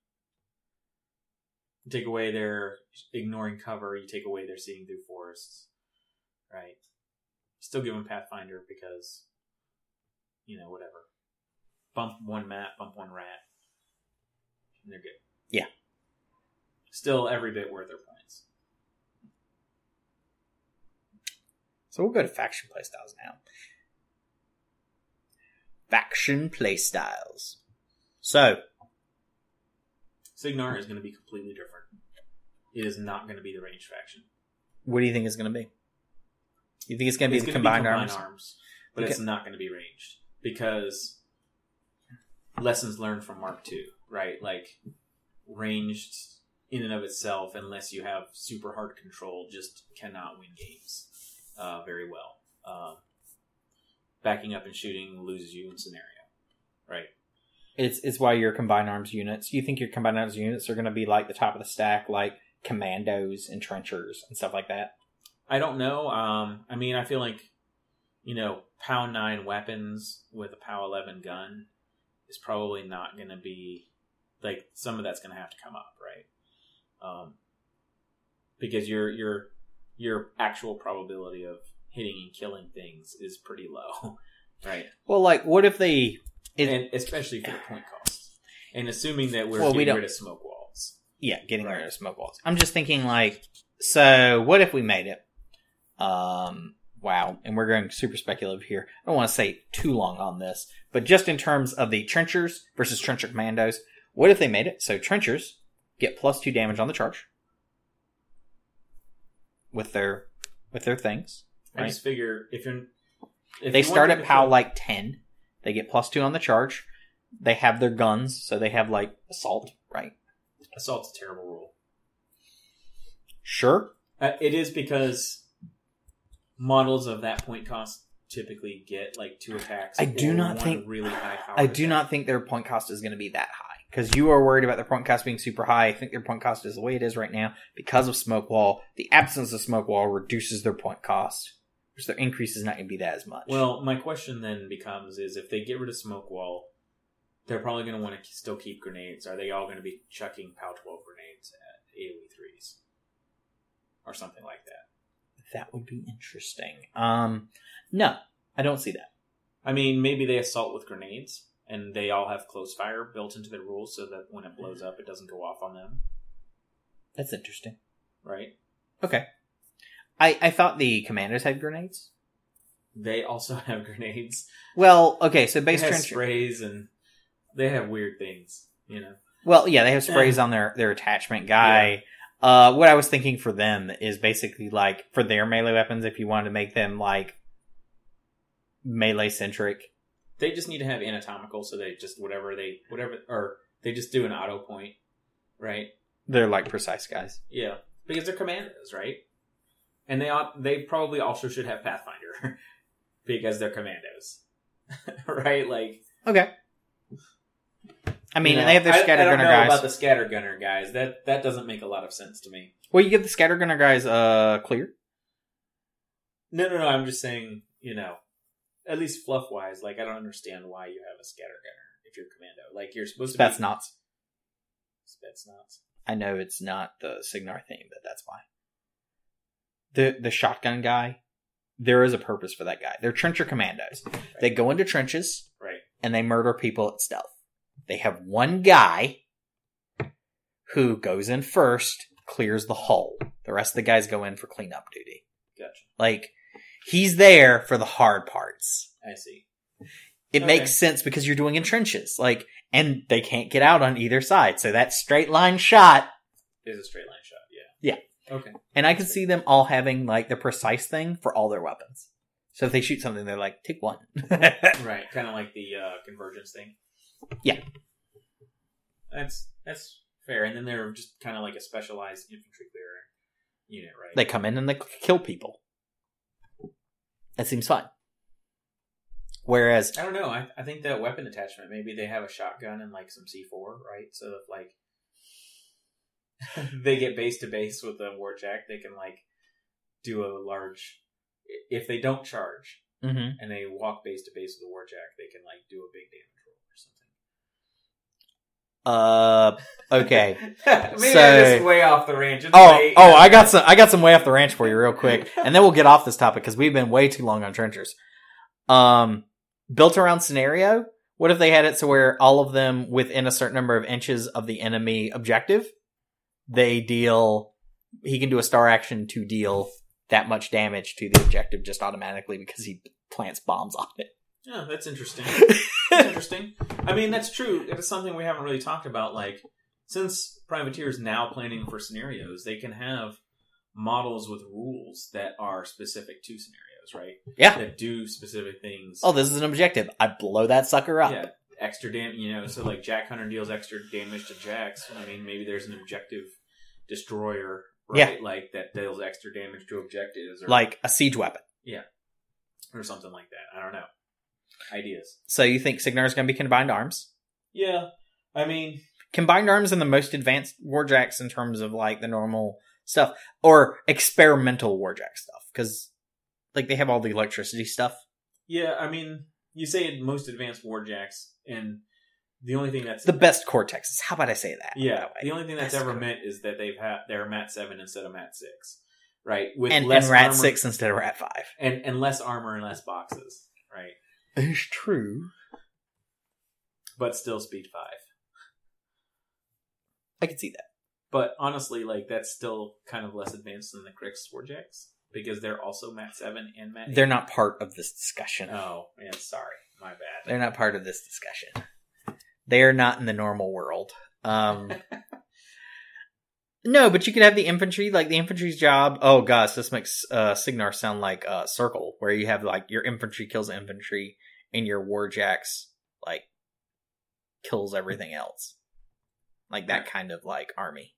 Speaker 2: You take away their ignoring cover, you take away their seeing through forests, right? Still give them Pathfinder because, you know, whatever. Bump one mat, bump one rat. And they're good.
Speaker 1: Yeah.
Speaker 2: Still every bit worth their points.
Speaker 1: So we'll go to faction playstyles now. Faction playstyles. So
Speaker 2: Cygnar is going to be completely different. It is not going to be the ranged faction.
Speaker 1: what do you think it's going to be? You think it's going to be
Speaker 2: It's
Speaker 1: the
Speaker 2: gonna
Speaker 1: combined, arms?
Speaker 2: but
Speaker 1: Okay.
Speaker 2: it's not going to be ranged because lessons learned from Mark II, right? Like ranged in and of itself, unless you have super hard control, just cannot win games uh, very well. Um, backing up and shooting loses you in scenario, right?
Speaker 1: It's it's why your combined arms units. You think your combined arms units are going to be like the top of the stack, like commandos and trenchers and stuff like that?
Speaker 2: I don't know. Um, I mean, I feel like you know, POW nine weapons with a POW eleven gun is probably not going to be like some of that's going to have to come up, right? Um, because your your your actual probability of hitting and killing things is pretty low, right?
Speaker 1: Well, like, what if they? It,
Speaker 2: and especially for the point cost, and assuming that we're
Speaker 1: Well,
Speaker 2: getting
Speaker 1: don't-
Speaker 2: rid of smoke walls.
Speaker 1: yeah, getting
Speaker 2: Right.
Speaker 1: rid of smoke walls. I'm just thinking, like, so what if we made it? Um, wow, and we're going super speculative here. I don't want to say too long on this, but just in terms of the trenchers versus trencher commandos, what if they made it so trenchers get plus two damage on the charge with their with their things?
Speaker 2: I just figure if you're if
Speaker 1: they
Speaker 2: you
Speaker 1: start at POW like 10. They get plus 2 on the charge. They have their guns, so they have like assault, right?
Speaker 2: assault's a terrible rule.
Speaker 1: Sure.
Speaker 2: Uh, it is because models of that point cost typically get like two attacks.
Speaker 1: I do not think-
Speaker 2: really high power.
Speaker 1: I do not think their point cost is going to be that high because you are worried about their point cost being super high. I think their point cost is the way it is right now because of smoke wall. The absence of smoke wall reduces their point cost, which their increase is not going to be that as much.
Speaker 2: Well, my question then becomes: is if they get rid of smoke wall, they're probably going to want to still keep grenades. Are they all going to be chucking POW twelve grenades at AOE threes or something like that?
Speaker 1: that would be interesting. Um, no, I don't see that.
Speaker 2: I mean, maybe they assault with grenades, and they all have close fire built into their rules, so that when it blows up, it doesn't go off on them.
Speaker 1: That's interesting.
Speaker 2: Right?
Speaker 1: Okay. I I thought the commanders had grenades.
Speaker 2: They also have grenades.
Speaker 1: Well, okay, so base
Speaker 2: they have
Speaker 1: trencher.
Speaker 2: sprays, and they have weird things. You know.
Speaker 1: Well, yeah, they have sprays on their their attachment guy. Uh, what I was thinking for them is basically like for their melee weapons, if you wanted to make them like melee centric.
Speaker 2: They just need to have anatomical, so they just whatever they whatever or they just do an auto point, right?
Speaker 1: They're like precise guys.
Speaker 2: Yeah, because they're commandos, right? And they ought, they probably also should have Pathfinder because they're commandos, right? Like
Speaker 1: Okay. I mean,
Speaker 2: you know,
Speaker 1: they have their scatter
Speaker 2: I, don't
Speaker 1: gunner
Speaker 2: know
Speaker 1: guys.
Speaker 2: about the scatter gunner guys. That that doesn't make a lot of sense to me.
Speaker 1: well, you give the scatter gunner guys uh clear.
Speaker 2: No, no, no. I'm just saying, you know, at least fluff wise, like I don't understand why you have a scatter gunner if you're commando. Like you're supposed to
Speaker 1: That's
Speaker 2: be
Speaker 1: not.
Speaker 2: Spetsnaz.
Speaker 1: I know it's not the Cygnar theme, but that's why. The the shotgun guy, there is a purpose for that guy. They're trencher commandos. They go into trenches
Speaker 2: Right.
Speaker 1: and they murder people at stealth. They have one guy who goes in first, clears the hull. The rest of the guys go in for cleanup duty.
Speaker 2: Gotcha.
Speaker 1: Like he's there for the hard parts.
Speaker 2: I see.
Speaker 1: It
Speaker 2: Okay.
Speaker 1: makes sense because you're doing in trenches. Like and they can't get out on either side. So that straight line shot
Speaker 2: Is a straight line shot. Yeah.
Speaker 1: Yeah.
Speaker 2: Okay.
Speaker 1: And I can see them all having like the precise thing for all their weapons. So if they shoot something, they're like, take one.
Speaker 2: Right. Kind of like the uh, convergence thing.
Speaker 1: Yeah.
Speaker 2: That's that's fair. And then they're just kind of like a specialized infantry clearer unit, right?
Speaker 1: they come in and they kill people. That seems fine. Whereas,
Speaker 2: I don't know. I, I think that weapon attachment, maybe they have a shotgun and like some C4, right? So if like they get base to base with a warjack, they can like do a large. If they don't charge
Speaker 1: Mhm.
Speaker 2: and they walk base to base with a warjack, they can like do a big damage
Speaker 1: uh, okay.
Speaker 2: maybe
Speaker 1: So-
Speaker 2: I'm just way off the range. It's
Speaker 1: Oh,
Speaker 2: late.
Speaker 1: oh, I got some, I got some way off the ranch for you real quick. And then we'll get off this topic because we've been way too long on trenchers. Um, built around scenario. What if they had it so where all of them within a certain number of inches of the enemy objective, they deal, he can do a star action to deal that much damage to the objective just automatically because he plants bombs on it.
Speaker 2: Yeah, that's interesting. That's interesting. I mean, that's true. It's something we haven't really talked about. Like, since Privateer is now planning for scenarios, they can have models with rules that are specific to scenarios, right?
Speaker 1: yeah.
Speaker 2: That do specific things.
Speaker 1: Oh, this is an objective. I blow that sucker up.
Speaker 2: yeah, extra damage. You know, so like Jack Hunter deals extra damage to Jacks. I mean, maybe there's an objective destroyer, right? Like that deals extra damage to objectives, or
Speaker 1: Like a siege weapon. Yeah.
Speaker 2: Or something like that. I don't know. Ideas.
Speaker 1: So you think Cygnar is going to be combined arms?
Speaker 2: Yeah, I mean,
Speaker 1: combined arms and the most advanced warjacks in terms of like the normal stuff or experimental warjack stuff because like they have all the electricity stuff
Speaker 2: Yeah, I mean, you say most advanced warjacks, and The only thing that's
Speaker 1: The best Cortexes. How about I say that?
Speaker 2: yeah,
Speaker 1: that
Speaker 2: the only thing that's
Speaker 1: Best
Speaker 2: ever meant is that they've had they're Mat seven instead of Mat six, right? With
Speaker 1: and,
Speaker 2: less
Speaker 1: and Rat
Speaker 2: armor,
Speaker 1: six instead of Rat five.
Speaker 2: and and less armor and less boxes, right?
Speaker 1: It's true.
Speaker 2: But still speed five.
Speaker 1: I can see that.
Speaker 2: But honestly, like that's still kind of less advanced than the Cryx Warjacks because they're also Mat seven and Mat.
Speaker 1: They're not part of this discussion.
Speaker 2: Oh, yeah, sorry, my bad.
Speaker 1: They're not part of this discussion. They are not in the normal world. Um, no, but you could have the infantry, like the infantry's job. Oh gosh, this makes uh, Cygnar sound like uh, Circle, where you have like your infantry kills infantry, and your warjacks like kills everything else, like that kind of like army.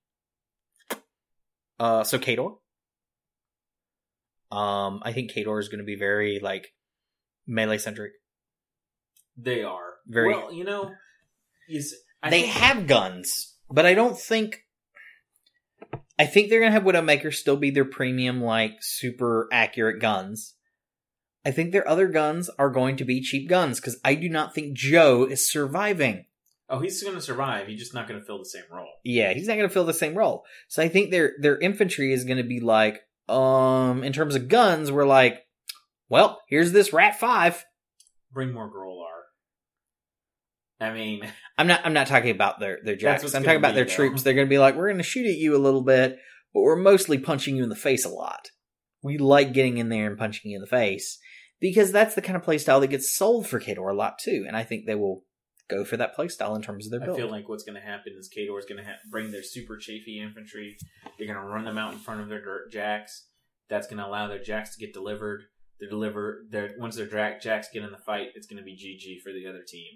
Speaker 1: Uh, so Khador. Um, I think Khador is going to be very like melee centric.
Speaker 2: They are
Speaker 1: Very-
Speaker 2: well. You know, is I
Speaker 1: they
Speaker 2: think-
Speaker 1: have guns, but I don't think. I think they're gonna have Widowmaker still be their premium, like super accurate guns. I think their other guns are going to be cheap guns because I do not think Joe is surviving.
Speaker 2: Oh, he's going to survive. He's just not going to fill the same role.
Speaker 1: Yeah, he's not going to fill the same role. So I think their their infantry is going to be like, um, in terms of guns, we're like, well, here's this Rat Five.
Speaker 2: Bring more Grolar. I mean,
Speaker 1: I'm not. I'm not talking about their their jacks. I'm talking about their
Speaker 2: though.
Speaker 1: troops. They're going to be like, we're going to shoot at you a little bit, but we're mostly punching you in the face a lot. We like getting in there and punching you in the face because that's the kind of playstyle that gets sold for Khador a lot too. And I think they will go for that playstyle in terms of their build.
Speaker 2: I feel like what's going to happen is Khador is going to ha- bring their super chafy infantry. They're going to run them out in front of their dirt jacks. That's going to allow their jacks to get delivered. They deliver their once their dra- jacks get in the fight, it's going to be GG for the other team.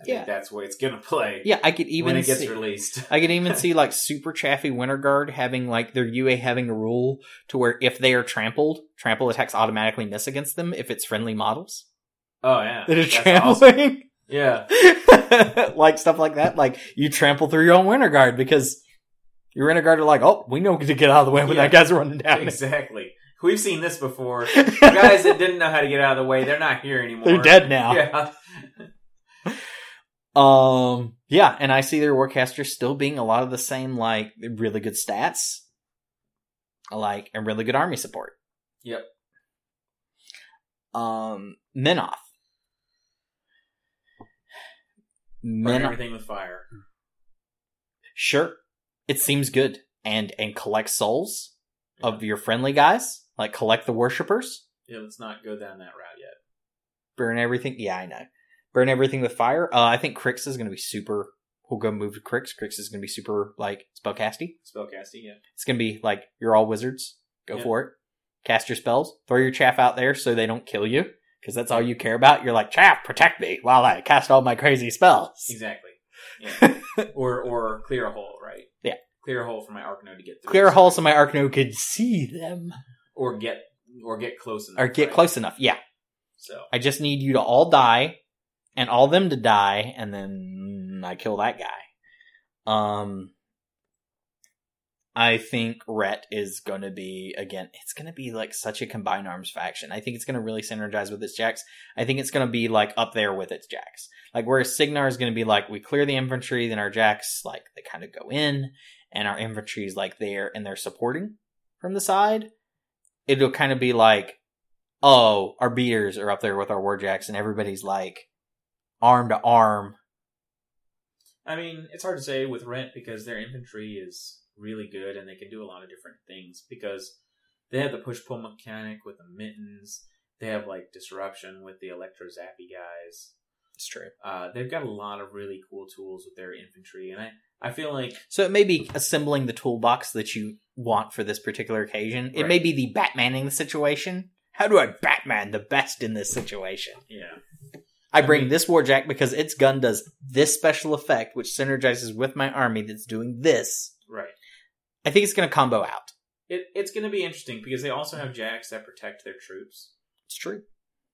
Speaker 2: I
Speaker 1: Yeah.
Speaker 2: think that's the way it's going to play.
Speaker 1: yeah, I could even
Speaker 2: when it gets
Speaker 1: see,
Speaker 2: released.
Speaker 1: I could even see like super chaffy Winter Guard having like their UA having a rule to where if they are trampled, trample attacks automatically miss against them if it's friendly models
Speaker 2: oh yeah,
Speaker 1: that are
Speaker 2: That's
Speaker 1: trampling.
Speaker 2: awesome. Yeah,
Speaker 1: like stuff like that. Like you trample through your own winter guard because your winter guard are like, oh, we know to get out of the way when
Speaker 2: Yeah.
Speaker 1: that guy's running down.
Speaker 2: exactly. We've seen this before. Guys that didn't know how to get out of the way, they're not here anymore.
Speaker 1: They're dead now.
Speaker 2: Yeah.
Speaker 1: Um, yeah, and I see their warcasters still being a lot of the same, like really good stats, like and really good army support.
Speaker 2: Yep.
Speaker 1: Um, Menoth.
Speaker 2: Burn
Speaker 1: Menoth.
Speaker 2: everything with fire.
Speaker 1: Sure, it seems good, and and collect souls of your friendly guys, like collect the worshippers.
Speaker 2: Yeah, let's not go down that route yet.
Speaker 1: burn everything. Yeah, I know. Burn everything with fire. Uh, I think Cryx is going to be super. We'll go move to Cryx. Cryx is going to be super like spellcasty.
Speaker 2: Spellcasting, yeah.
Speaker 1: It's going to be like you're all wizards. Go
Speaker 2: Yeah.
Speaker 1: for it. Cast your spells. Throw your chaff out there so they don't kill you because that's all you care about. You're like chaff, protect me while I cast all my crazy spells.
Speaker 2: Exactly. Yeah. or or clear a hole, right?
Speaker 1: Yeah.
Speaker 2: Clear a hole for my Arcano to get through.
Speaker 1: Clear a hole so my Arcano could see them
Speaker 2: Or get or get close enough.
Speaker 1: or get
Speaker 2: right?
Speaker 1: close enough. Yeah,
Speaker 2: So
Speaker 1: I just need you to all die and all them to die, and then I kill that guy. Um, I think Ret is going to be again. It's going to be like such a combined arms faction. I think it's going to really synergize with its jacks. I think it's going to be like up there with its jacks. Like whereas Cygnar is going to be like we clear the infantry, then our jacks like they kind of go in, and our infantry is like there and they're supporting from the side. It'll kind of be like oh, our beaters are up there with our warjacks, and everybody's like arm to arm.
Speaker 2: I mean, it's hard to say with Rent because their infantry is really good and they can do a lot of different things because they have the push pull mechanic with the mittens. They have like disruption with the electro zappy guys.
Speaker 1: It's true.
Speaker 2: Uh, they've got a lot of really cool tools with their infantry, and I, I feel like
Speaker 1: So it may be assembling the toolbox that you want for this particular occasion. It may be the Batmaning the situation. How do I Batman the best in this situation?
Speaker 2: yeah,
Speaker 1: I bring this warjack because its gun does this special effect, which synergizes with my army that's doing this.
Speaker 2: right.
Speaker 1: I think it's going to combo out.
Speaker 2: It, it's going to be interesting because they also have jacks that protect their troops
Speaker 1: It's true.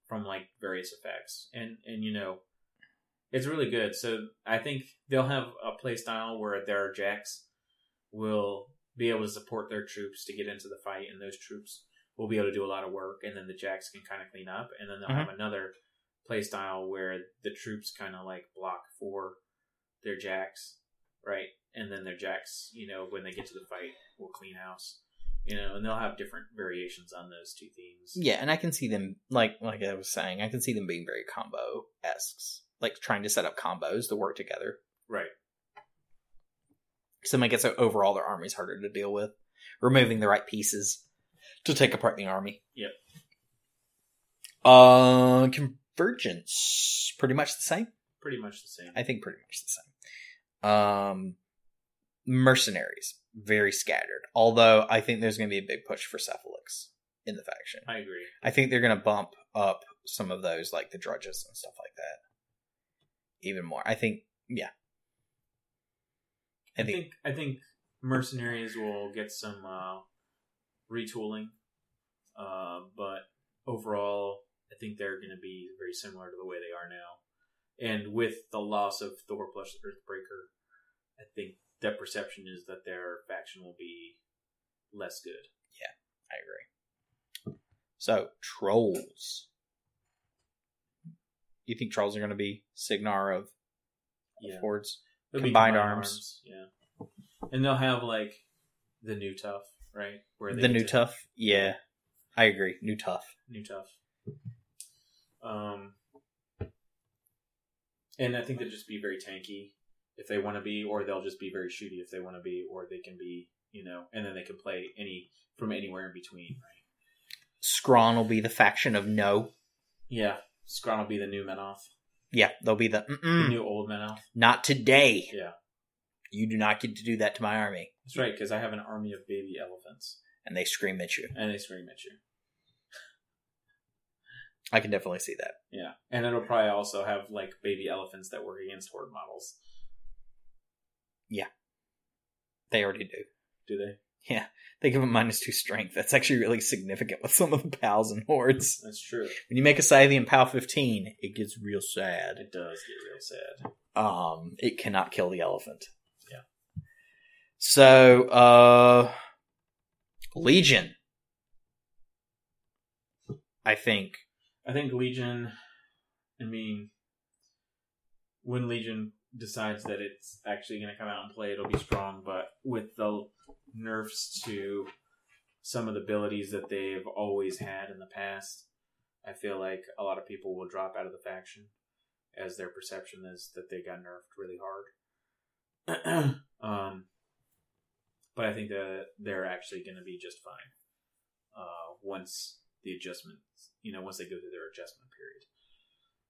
Speaker 2: from like various effects, and and you know, it's really good. So I think they'll have a play style where their jacks will be able to support their troops to get into the fight, and those troops will be able to do a lot of work, and then the jacks can kind of clean up, and then they'll mm-hmm. have another play style where the troops kind of like block for their jacks, right? And then their jacks, you know, when they get to the fight, will clean house. You know, and they'll have different variations on those two themes.
Speaker 1: Yeah, and I can see them like like I was saying, I can see them being very combo esque, like trying to set up combos to work together.
Speaker 2: Right.
Speaker 1: So it gets overall their army's harder to deal with, removing the right pieces to take apart the army.
Speaker 2: Yep.
Speaker 1: Uh, convergence, pretty much the same.
Speaker 2: Pretty much the same.
Speaker 1: I think pretty much the same. Um, mercenaries, very scattered. Although I think there's going to be a big push for Cephalix in the faction.
Speaker 2: I agree.
Speaker 1: I think they're going to bump up some of those, like the drudges and stuff like that, even more. I think, yeah.
Speaker 2: I think I think mercenaries will get some uh, retooling, uh, but overall, I think they're going to be very similar to the way they are now. And with the loss of Thor plus Earthbreaker, I think the perception is that their faction will be less good.
Speaker 1: Yeah, I agree. So, trolls. You think trolls are going to be Cygnar of
Speaker 2: Yeah, be
Speaker 1: Combined arms.
Speaker 2: Yeah, and they'll have like the new tough, right? Where
Speaker 1: The new
Speaker 2: to-
Speaker 1: tough? Yeah, I agree. New tough.
Speaker 2: new tough. Um, and I think they'll just be very tanky if they want to be, or they'll just be very shooty if they want to be, or they can be, you know, and then they can play any from anywhere in between, right?
Speaker 1: Skorne will be the faction of no.
Speaker 2: Yeah, Skorne will be the new Menoth,
Speaker 1: Yeah, they'll be the
Speaker 2: the new old Menoth.
Speaker 1: not today.
Speaker 2: Yeah,
Speaker 1: You do not get to do that to my army.
Speaker 2: that's right, because I have an army of baby elephants,
Speaker 1: And they scream at you.
Speaker 2: and they scream at you.
Speaker 1: I can definitely see that.
Speaker 2: Yeah, and it'll probably also have like baby elephants that work against horde models.
Speaker 1: Yeah, they already do.
Speaker 2: Do they?
Speaker 1: Yeah, they give them minus two strength. That's actually really significant with some of the pals and hordes.
Speaker 2: That's true.
Speaker 1: When you make a Scythean PAL 15, it gets real sad.
Speaker 2: It does get real sad.
Speaker 1: Um, it cannot kill the elephant.
Speaker 2: Yeah.
Speaker 1: So, uh, Legion. I think.
Speaker 2: I think Legion. I mean, when Legion decides that it's actually going to come out and play, it'll be strong. But with the nerfs to some of the abilities that they've always had in the past, I feel like a lot of people will drop out of the faction as their perception is that they got nerfed really hard. um, but I think that they're actually going to be just fine uh, once the adjustments, you know, once they go through their adjustment period.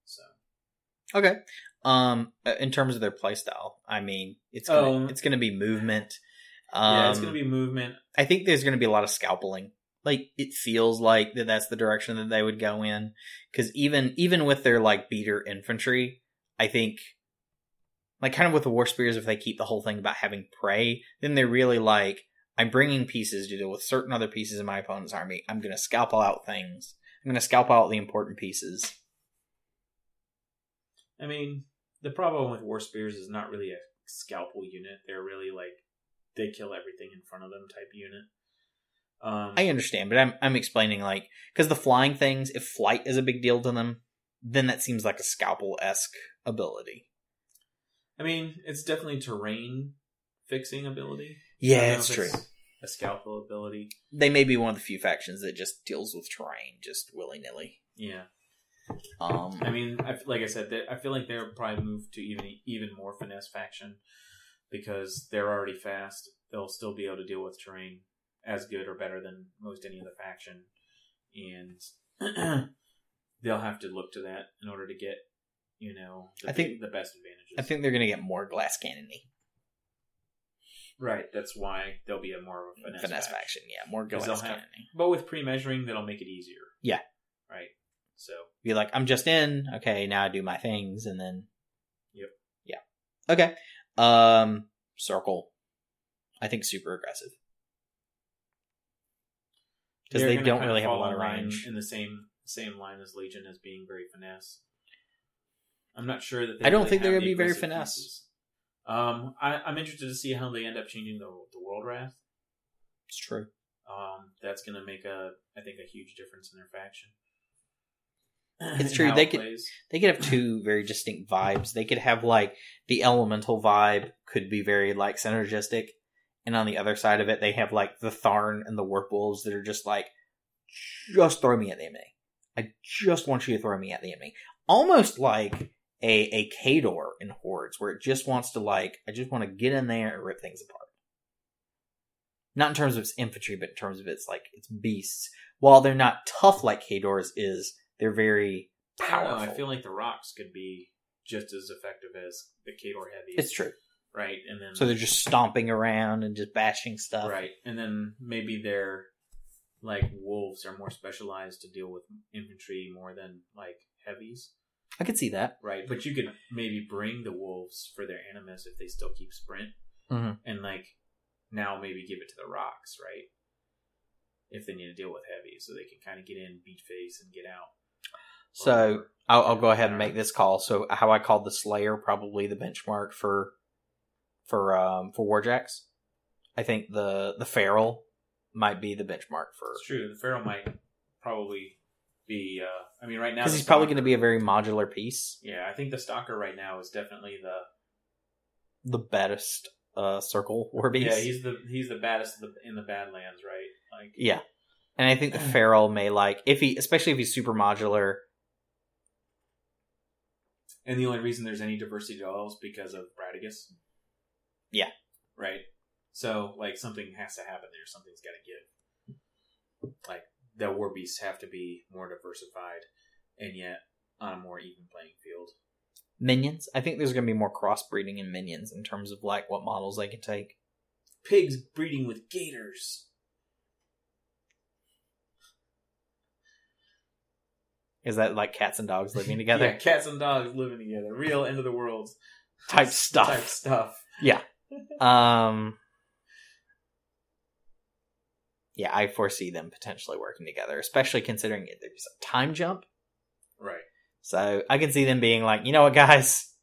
Speaker 2: So
Speaker 1: Okay. Um, in terms of their playstyle, I mean, it's gonna,
Speaker 2: Um,
Speaker 1: it's going to be movement. Um,
Speaker 2: yeah, it's going to be movement.
Speaker 1: I think there's going to be a lot of scalpeling. Like it feels like that that's the direction that they would go in because even even with their like beater infantry, I think like kind of with the war spears, if they keep the whole thing about having prey, then they're really like I'm bringing pieces to deal with certain other pieces in my opponent's army. I'm going to scalpel out things. I'm going to scalp out the important pieces.
Speaker 2: I mean, the problem with war spears is not really a scalpel unit. They're really like they kill everything in front of them type unit. Um,
Speaker 1: I understand, but I'm I'm explaining like because the flying things, if flight is a big deal to them, then that seems like a scalpel esque ability.
Speaker 2: I mean, it's definitely terrain fixing ability.
Speaker 1: Yeah, it's true.
Speaker 2: A scalpel ability.
Speaker 1: they may be one of the few factions that just deals with terrain just willy nilly.
Speaker 2: Yeah.
Speaker 1: Um,
Speaker 2: I mean, I, like I said, I feel like they'll probably move to even even more finesse faction because they're already fast. They'll still be able to deal with terrain as good or better than most any other faction, and they'll have to look to that in order to get you know the,
Speaker 1: I think-
Speaker 2: the best advantages.
Speaker 1: I think they're going to get more glass cannony
Speaker 2: right. That's why there'll be a more of a finesse,
Speaker 1: finesse,
Speaker 2: faction.
Speaker 1: faction. Yeah, more
Speaker 2: they'll have-
Speaker 1: cannony.
Speaker 2: but with pre-measuring, that'll make it easier.
Speaker 1: Yeah.
Speaker 2: Right. So
Speaker 1: Be like, I'm just in. Okay, now I do my things, and then.
Speaker 2: Yep.
Speaker 1: Yeah. Okay. Um, circle. I think super aggressive because they don't really have a lot of range.
Speaker 2: in the same same line as Legion as being very finesse. I'm not sure that they
Speaker 1: I don't
Speaker 2: really
Speaker 1: think they're gonna
Speaker 2: the
Speaker 1: be very finesse.
Speaker 2: pieces. Um, I, I'm interested to see how they end up changing the the Woldwrath.
Speaker 1: It's true.
Speaker 2: Um, that's going to make a I think a huge difference in their faction.
Speaker 1: It's true, they
Speaker 2: it
Speaker 1: could-
Speaker 2: plays.
Speaker 1: they could have two very distinct vibes. They could have like the elemental vibe could be very like synergistic, and on the other side of it, they have like the Tharn and the Warp Wolves that are just like, just throw me at the enemy. I just want you to throw me at the enemy, almost like a a Khador in Hordes, where it just wants to like, I just want to get in there and rip things apart. Not in terms of its infantry, but in terms of its like its beasts. While they're not tough like Khador's is, they're very
Speaker 2: I know,
Speaker 1: powerful.
Speaker 2: I feel like the rocks could be just as effective as the Khador heavy.
Speaker 1: It's true.
Speaker 2: right, and then
Speaker 1: So they're just stomping around and just bashing stuff.
Speaker 2: right, and then maybe they're like wolves are more specialized to deal with infantry more than like heavies,
Speaker 1: I could see that.
Speaker 2: right? But you could maybe bring the wolves for their animus if they still keep sprint,
Speaker 1: Mhm.
Speaker 2: and like now maybe give it to the rocks, right? If they need to deal with heavy, so they can kind of get in, beat face, and get out.
Speaker 1: So I'll, I'll go ahead and make this call. So how I called the Slayer probably the benchmark for for um for Warjacks. I think the the Feral might be the benchmark for
Speaker 2: It's true. The Feral might probably be. Uh, I mean, right now
Speaker 1: because he's probably going to be a very modular piece.
Speaker 2: Yeah, I think the Stalker right now is definitely the.
Speaker 1: The baddest uh circle war beast.
Speaker 2: Yeah, he's the he's the baddest in the Badlands, right? Like,
Speaker 1: Yeah. And I think the Feral may like if he especially if he's super modular.
Speaker 2: and the only reason there's any diversity at all is because of Bradigus.
Speaker 1: Yeah.
Speaker 2: Right. So, like, something has to happen there. Something's got to give. Like, the war beasts have to be more diversified, and yet on a more even playing field.
Speaker 1: Minions. I think there's going to be more crossbreeding in minions in terms of like what models they can take.
Speaker 2: Pigs breeding with gators.
Speaker 1: Is that like cats and dogs living together
Speaker 2: Yeah, cats and dogs living together. Real end of the world
Speaker 1: type stuff?
Speaker 2: Type stuff.
Speaker 1: Um, yeah, I foresee them potentially working together, especially considering it- there's a time jump.
Speaker 2: Right.
Speaker 1: So I can see them being like, you know what, guys,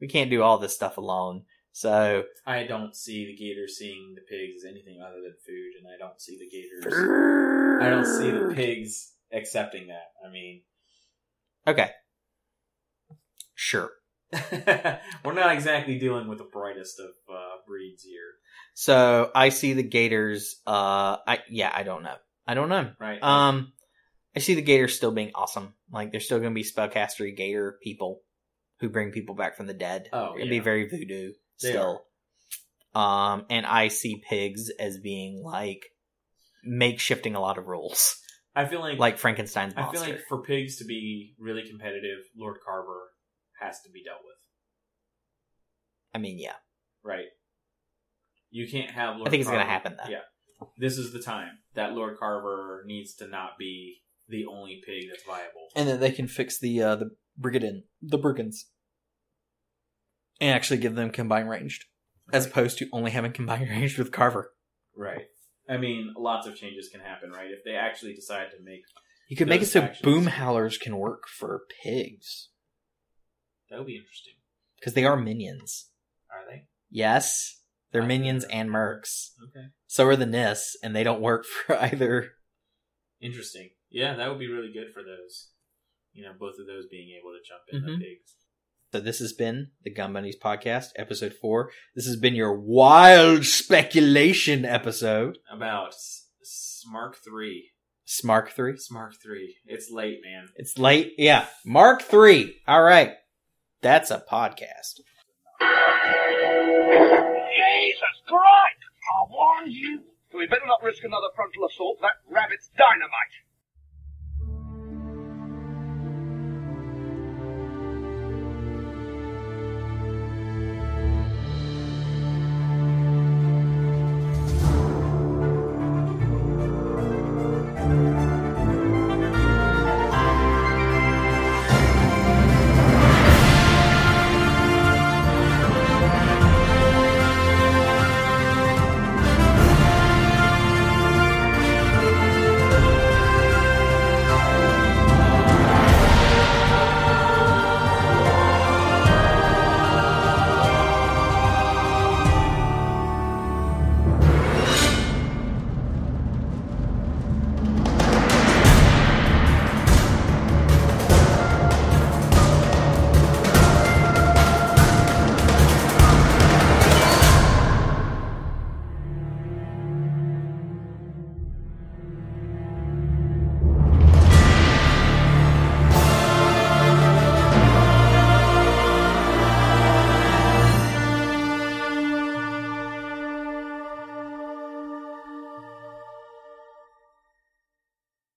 Speaker 1: we can't do all this stuff alone. So
Speaker 2: I don't see the gators seeing the pigs as anything other than food, and I don't see the gators. I don't see the pigs accepting that. I mean,
Speaker 1: Okay, sure.
Speaker 2: we're not exactly dealing with the brightest of uh, breeds here,
Speaker 1: So I see the Gators. Uh, I yeah, I don't know. I don't know.
Speaker 2: right?
Speaker 1: Um, I see the Gators still being awesome. Like they're still going to be spellcastery Gator people who bring people back from the dead.
Speaker 2: Oh,
Speaker 1: It'd
Speaker 2: yeah.
Speaker 1: be very voodoo
Speaker 2: They
Speaker 1: still. Um, and I see pigs as being like makeshifting a lot of rules,
Speaker 2: I feel like
Speaker 1: like Frankenstein's
Speaker 2: I feel like for pigs to be really competitive, Lord Carver has to be dealt with,
Speaker 1: I mean, yeah,
Speaker 2: right? You can't have. Lord
Speaker 1: I think it's going to happen though.
Speaker 2: Yeah, this is the time that Lord Carver needs to not be the only pig that's viable.
Speaker 1: and then they can fix the uh, the Brigadin, the brigands, and actually give them combined ranged, as opposed to only having combined ranged with Carver.
Speaker 2: Right. I mean, lots of changes can happen, right? If they actually decide to make
Speaker 1: You could make it so
Speaker 2: factions.
Speaker 1: boom howlers can work for pigs
Speaker 2: that would be interesting.
Speaker 1: because they are minions.
Speaker 2: Are they?
Speaker 1: Yes, they're
Speaker 2: I-
Speaker 1: minions and mercs.
Speaker 2: Okay.
Speaker 1: So are the Nyss, and they don't work for either.
Speaker 2: Interesting. Yeah, that would be really good for those. You know, both of those being able to jump in
Speaker 1: Mhm.
Speaker 2: the pigs.
Speaker 1: So this has been the Gun Bunnies podcast, episode four. This has been your wild speculation episode.
Speaker 2: About S- Smark three.
Speaker 1: Smark three.
Speaker 2: Smark three. It's late, man.
Speaker 1: It's late. Yeah. Mark three. All right. That's a podcast.
Speaker 3: Jesus Christ! I warned you. We better not risk another frontal assault. That rabbit's dynamite.